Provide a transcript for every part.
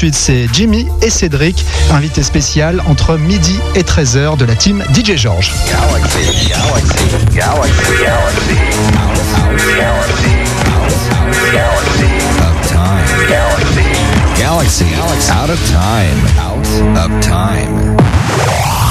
suite, c'est Jimmy et Cédric, invité spécial entre midi et 13h de la team DJ George. Galaxy, galaxy, galaxy, galaxy, out of time, out of time.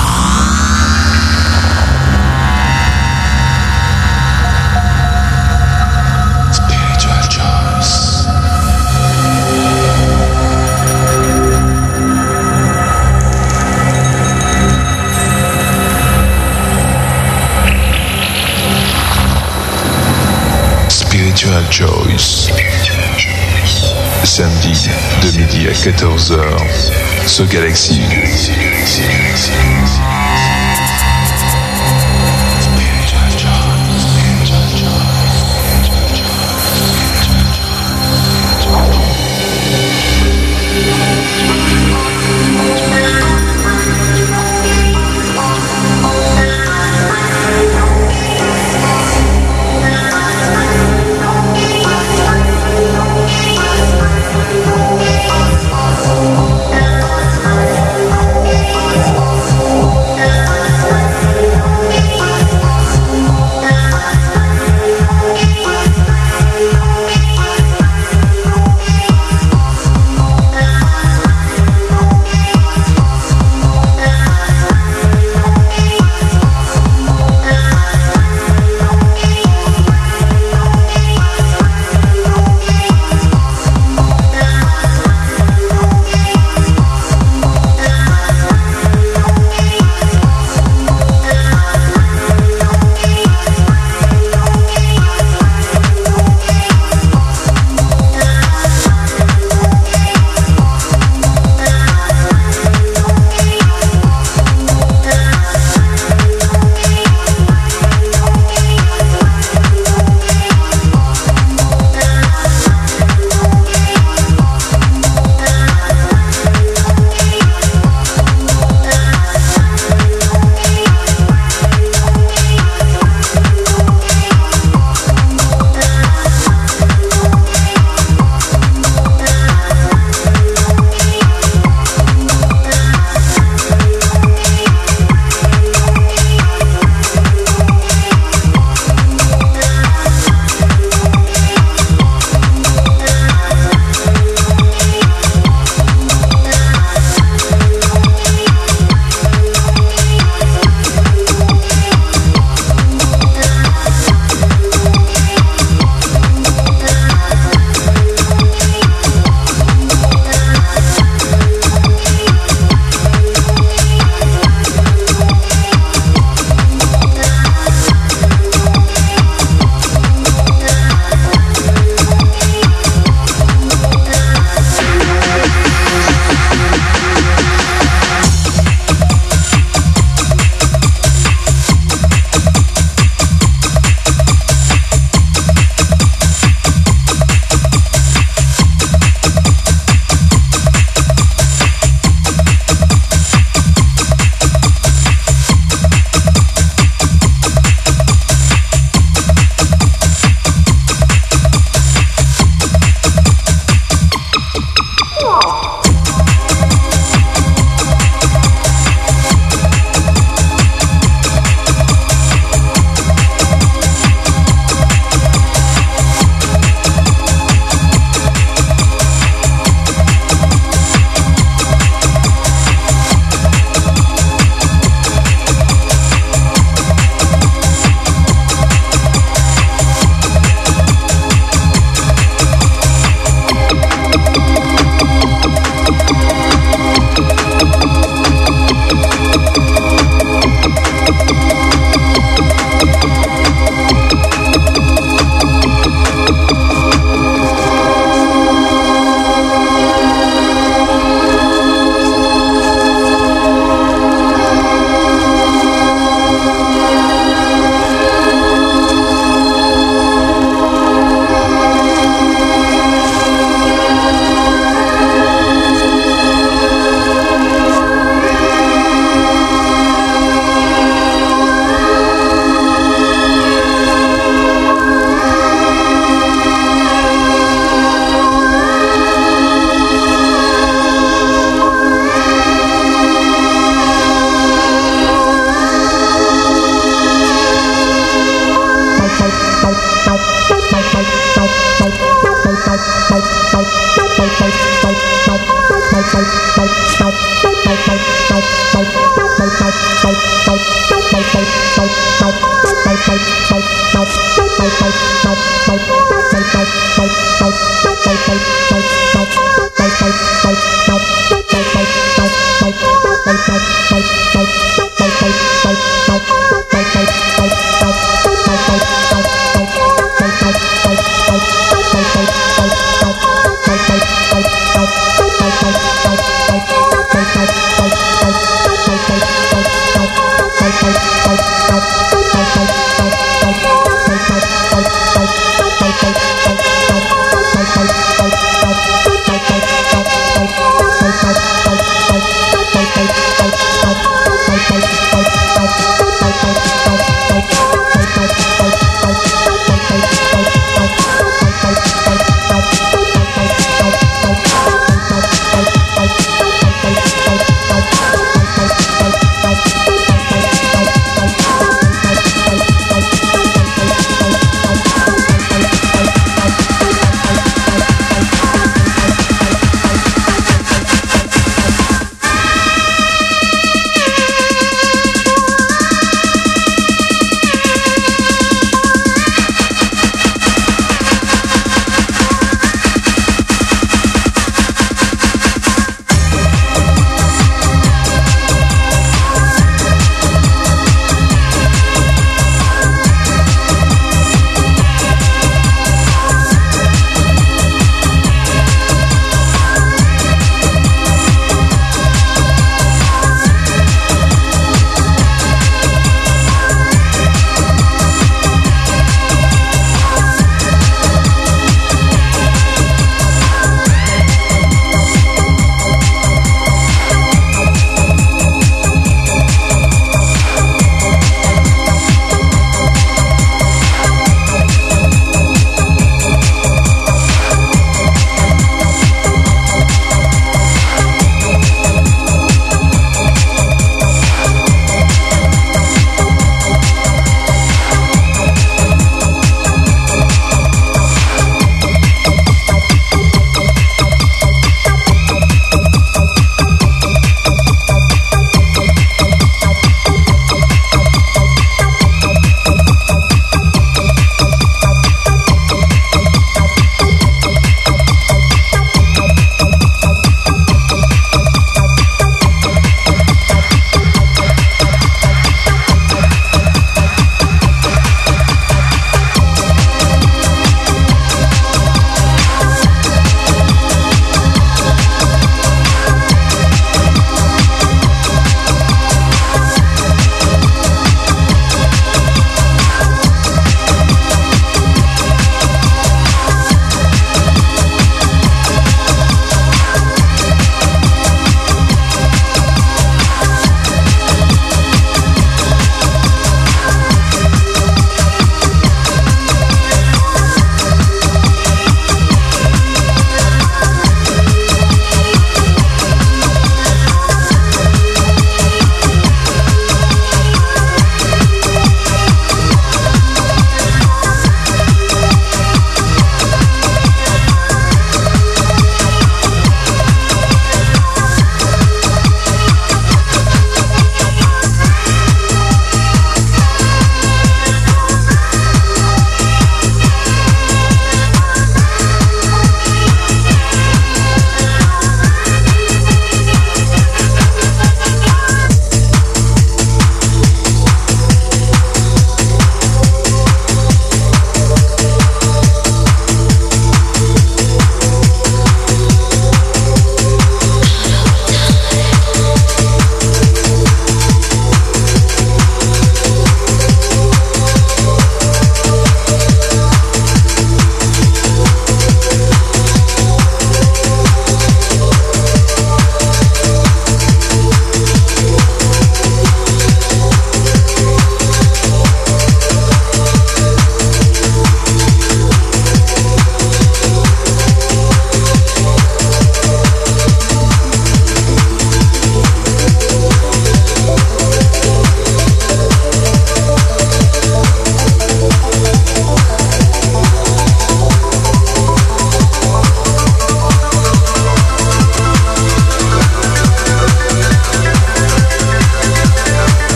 Spiritual Choice. Samedi de midi à 14h sur Galaxy.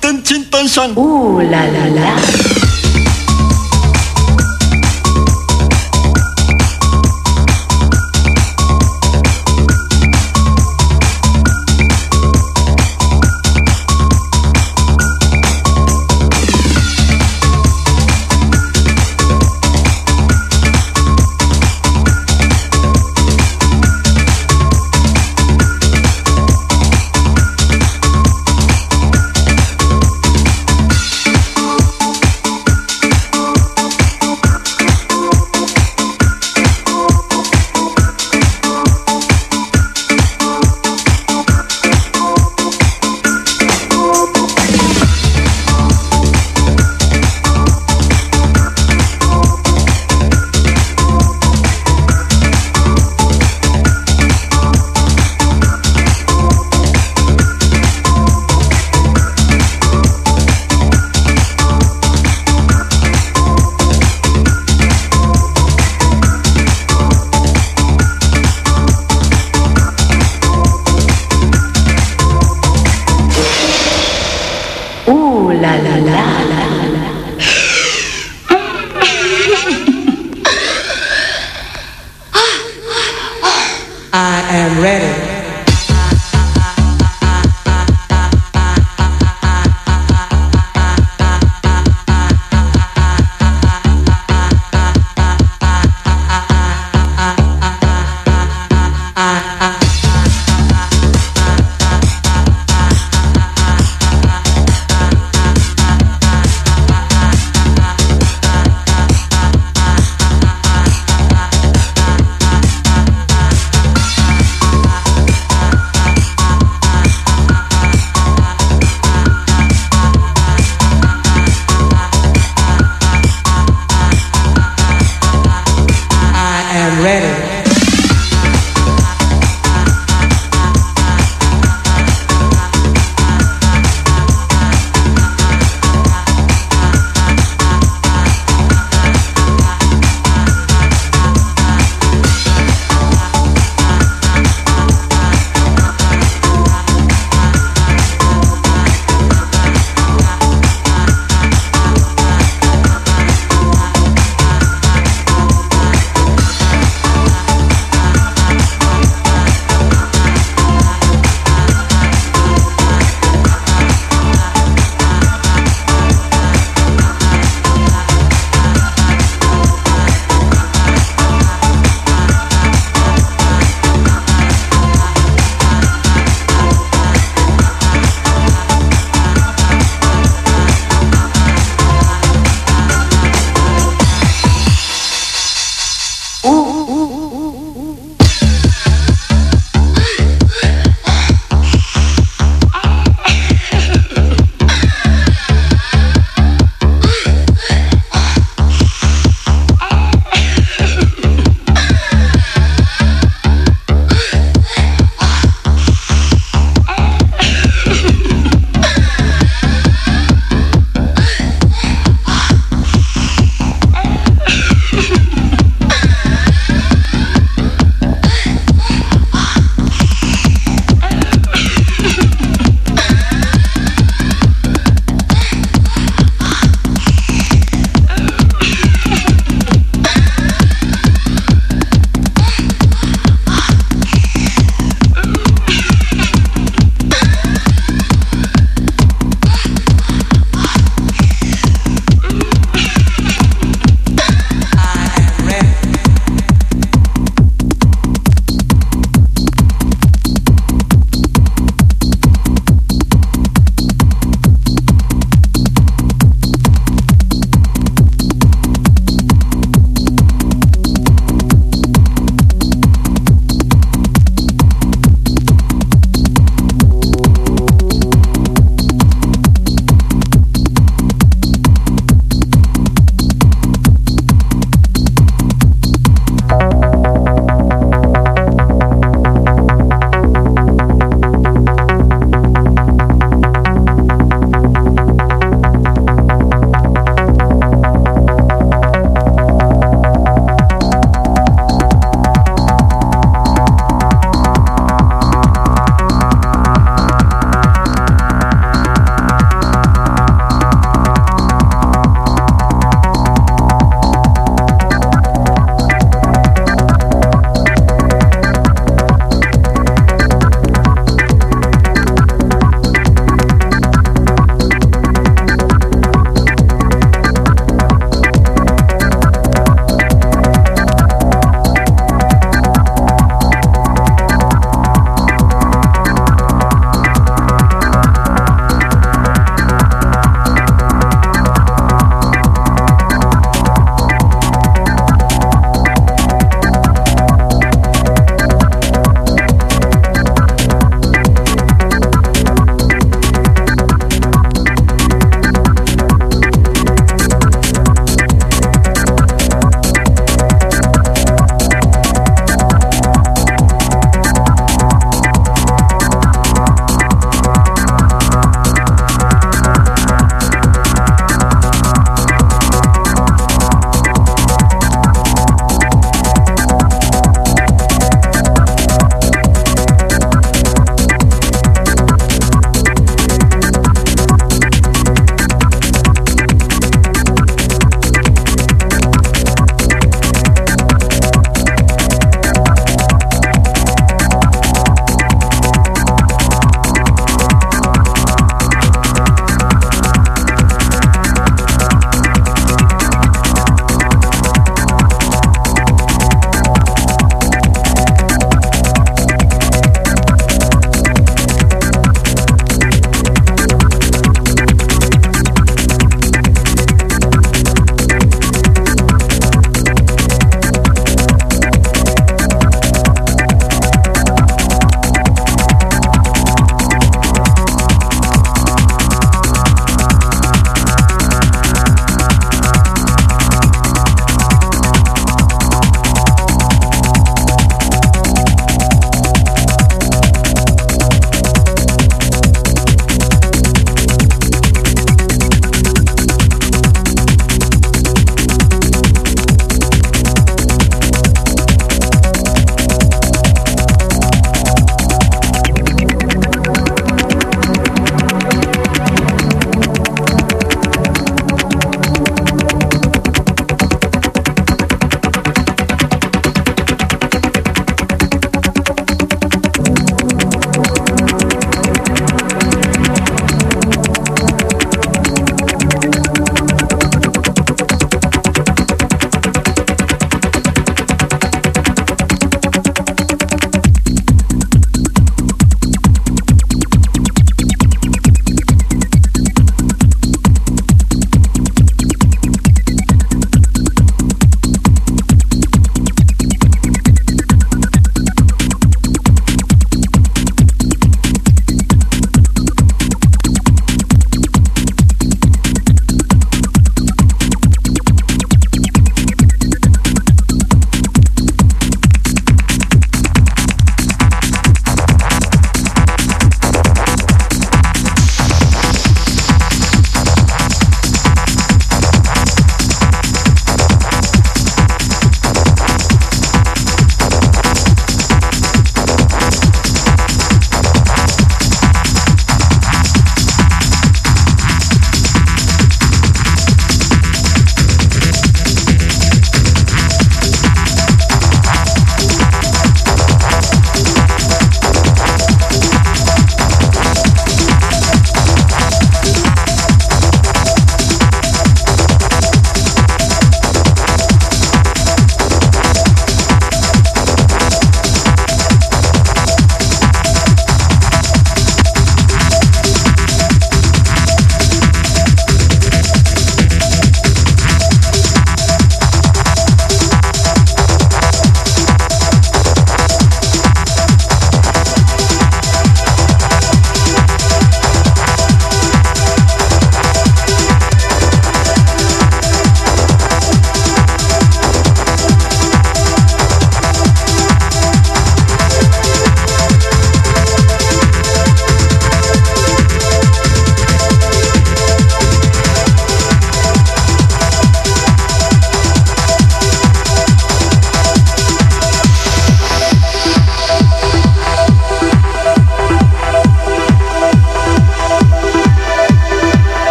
登金登山。呜啦！啦啦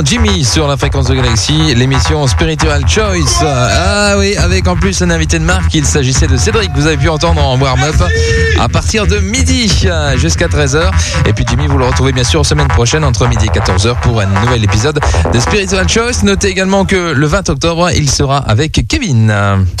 Jimmy sur la fréquence de Galaxy, l'émission Spiritual Choice. Ah oui, avec en plus un invité de marque, il s'agissait de Cédric, vous avez pu entendre en warm-up à partir de midi euh, jusqu'à 13h. Et puis Jimmy, vous le retrouvez bien sûr semaine prochaine entre midi et 14h pour un nouvel épisode de Spiritual Choice. Notez également que le 20 octobre, il sera avec Kevin.